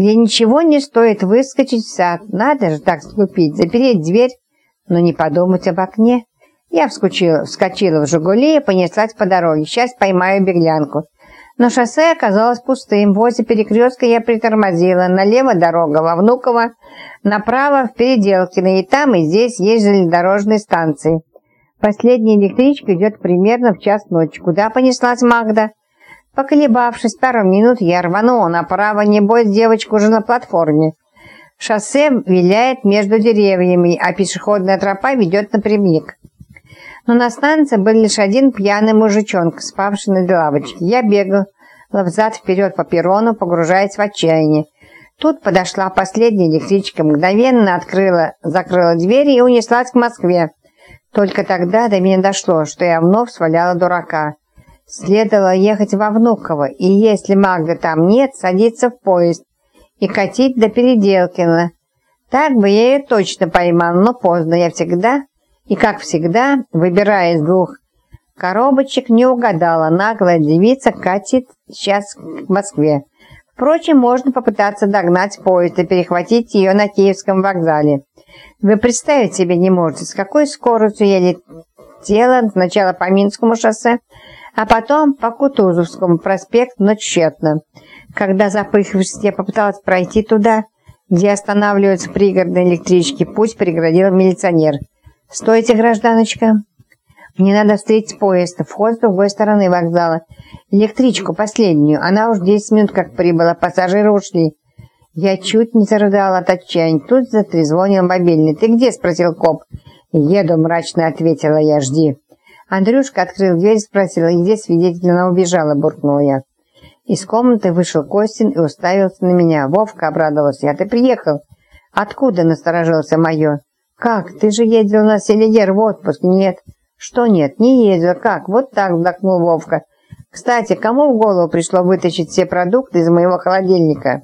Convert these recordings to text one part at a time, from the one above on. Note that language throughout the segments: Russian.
где ничего не стоит выскочить в сад. Надо же так ступить, запереть дверь, но не подумать об окне. Я вскочила, вскочила в «Жигули» и понеслась по дороге. Сейчас поймаю беглянку. Но шоссе оказалось пустым. Возле перекрестка я притормозила. Налево дорога во Внуково, направо в Переделкино. И там, и здесь есть железнодорожные станции. Последняя электричка идет примерно в час ночи. Куда понеслась Магда? Поколебавшись пару минут, я рванула направо. Небось, девочка уже на платформе. Шоссе виляет между деревьями, а пешеходная тропа ведет напрямик но на станции был лишь один пьяный мужичонка, спавший на лавочке. Я бегал взад-вперед по перрону, погружаясь в отчаяние. Тут подошла последняя электричка, мгновенно открыла, закрыла дверь и унеслась к Москве. Только тогда до меня дошло, что я вновь сваляла дурака. Следовало ехать во Внуково, и если Магда там нет, садиться в поезд и катить до Переделкина. Так бы я ее точно поймал, но поздно, я всегда и, как всегда, выбирая из двух коробочек, не угадала. Наглая девица катит сейчас к Москве. Впрочем, можно попытаться догнать поезд и перехватить ее на Киевском вокзале. Вы представить себе не можете, с какой скоростью я летела сначала по Минскому шоссе, а потом по Кутузовскому проспекту, но тщетно. Когда запыхавшись, я попыталась пройти туда, где останавливаются пригородные электрички, путь преградил милиционер – «Стойте, гражданочка! Мне надо встретить поезд. Вход с другой стороны вокзала. Электричку последнюю. Она уж 10 минут как прибыла. Пассажиры ушли». Я чуть не зарыдала от отчаяния. Тут затрезвонил мобильный. «Ты где?» – спросил коп. «Еду», – мрачно ответила я. «Жди». Андрюшка открыл дверь и спросил, где свидетель она убежала, буркнула я. Из комнаты вышел Костин и уставился на меня. Вовка обрадовался. «Я ты приехал?» «Откуда?» – насторожился майор. «Как? Ты же ездил на Селигер в отпуск?» «Нет». «Что нет? Не ездил. Как? Вот так вздохнул Вовка. Кстати, кому в голову пришло вытащить все продукты из моего холодильника?»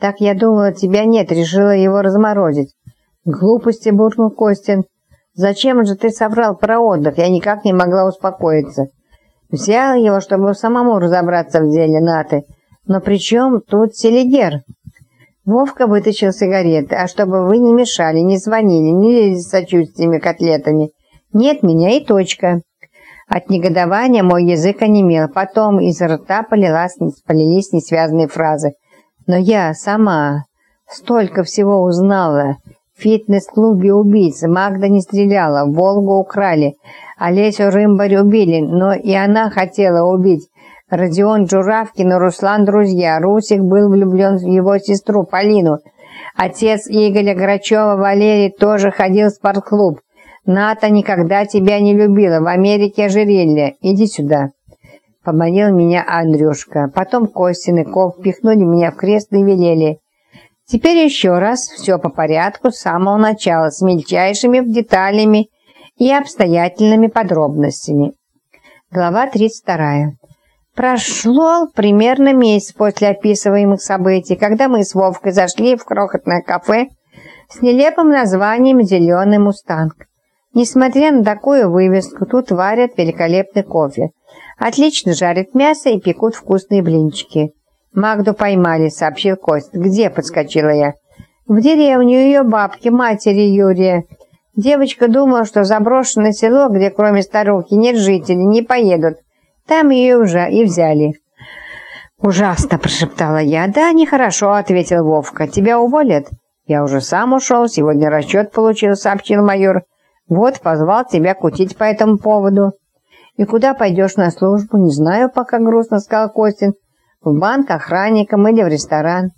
«Так я думала, тебя нет. Решила его разморозить». «Глупости», — буркнул Костин. «Зачем же ты соврал про отдых? Я никак не могла успокоиться». «Взял его, чтобы самому разобраться в деле Наты. Но при чем тут Селигер?» Вовка вытащил сигареты. «А чтобы вы не мешали, не звонили, не лезли с сочувствиями котлетами. Нет меня и точка». От негодования мой язык онемел. Потом из рта полилась, полились несвязанные фразы. Но я сама столько всего узнала. Фитнес-клубе убийцы Магда не стреляла, Волгу украли, Олесю Рымбарь убили, но и она хотела убить. Родион Журавкин и Руслан друзья. Русик был влюблен в его сестру Полину. Отец Игоря Грачева Валерий тоже ходил в спортклуб. Ната никогда тебя не любила. В Америке ожерелье. Иди сюда. Поманил меня Андрюшка. Потом Костин и Ков пихнули меня в кресло и велели. Теперь еще раз, все по порядку, с самого начала, с мельчайшими деталями и обстоятельными подробностями. Глава 32. Прошло примерно месяц после описываемых событий, когда мы с Вовкой зашли в крохотное кафе с нелепым названием «Зеленый мустанг». Несмотря на такую вывеску, тут варят великолепный кофе. Отлично жарят мясо и пекут вкусные блинчики. «Магду поймали», — сообщил Кость. «Где?» — подскочила я. «В деревню ее бабки, матери Юрия». Девочка думала, что заброшенное село, где кроме старухи нет жителей, не поедут. Там ее уже и взяли». «Ужасно!» – прошептала я. «Да, нехорошо», – ответил Вовка. «Тебя уволят?» «Я уже сам ушел, сегодня расчет получил», – сообщил майор. «Вот, позвал тебя кутить по этому поводу». «И куда пойдешь на службу?» «Не знаю пока», – грустно сказал Костин. «В банк, охранником или в ресторан».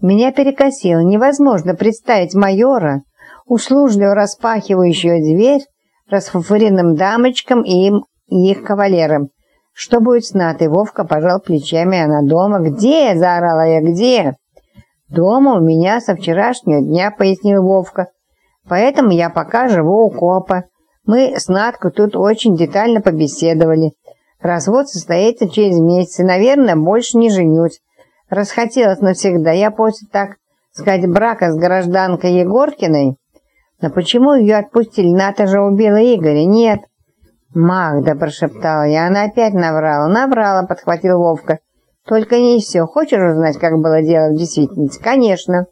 Меня перекосило. Невозможно представить майора, услужливо распахивающего дверь, расфуфыренным дамочкам и им и их кавалерам. «Что будет с Натой?» Вовка пожал плечами, она дома. «Где?» – заорала я. «Где?» «Дома у меня со вчерашнего дня», – пояснил Вовка. «Поэтому я пока живу у копа. Мы с Наткой тут очень детально побеседовали. Развод состоится через месяц, и, наверное, больше не женюсь. Расхотелось навсегда. Я после, так сказать, брака с гражданкой Егоркиной. Но почему ее отпустили? Ната же убила Игоря. Нет». «Магда!» – прошептала я. Она опять наврала. «Наврала!» – подхватил Вовка. Только не все. Хочешь узнать, как было дело в действительности? Конечно.